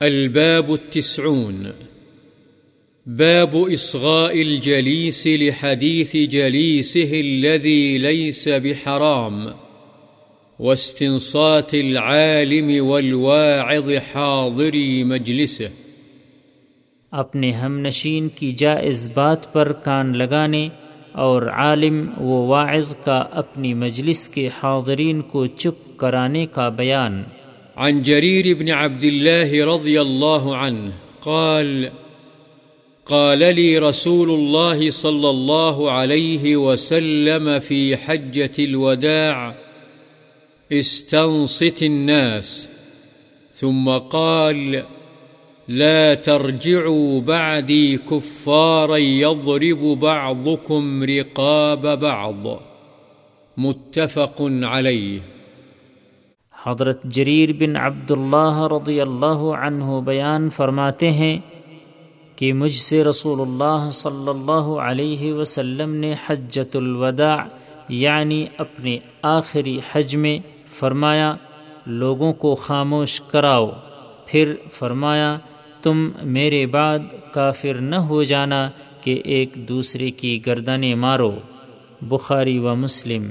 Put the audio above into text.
الباب التسعون. باب إصغاء الجليس لحديث جليسه الذي ليس بحرام، واستنصات العالم والواعظ حاضري مجلسه. اپنے ہم نشین کی جائز بات پر کان لگانے اور عالم و واعظ کا اپنی مجلس کے حاضرین کو چپ کرانے کا بیان۔ عن جرير بن عبد الله رضي الله عنه قال قال لي رسول الله صلى الله عليه وسلم في حجة الوداع، استنصت الناس. ثم قال، لا ترجعوا بعدي كفارا يضرب بعضكم رقاب بعض. متفق عليه. حضرت جریر بن عبداللہ رضی اللہ عنہ بیان فرماتے ہیں کہ مجھ سے رسول اللہ صلی اللہ علیہ وسلم نے حجت الوداع یعنی اپنے آخری حج میں فرمایا، لوگوں کو خاموش کراؤ۔ پھر فرمایا، تم میرے بعد کافر نہ ہو جانا کہ ایک دوسرے کی گردنیں مارو۔ بخاری و مسلم۔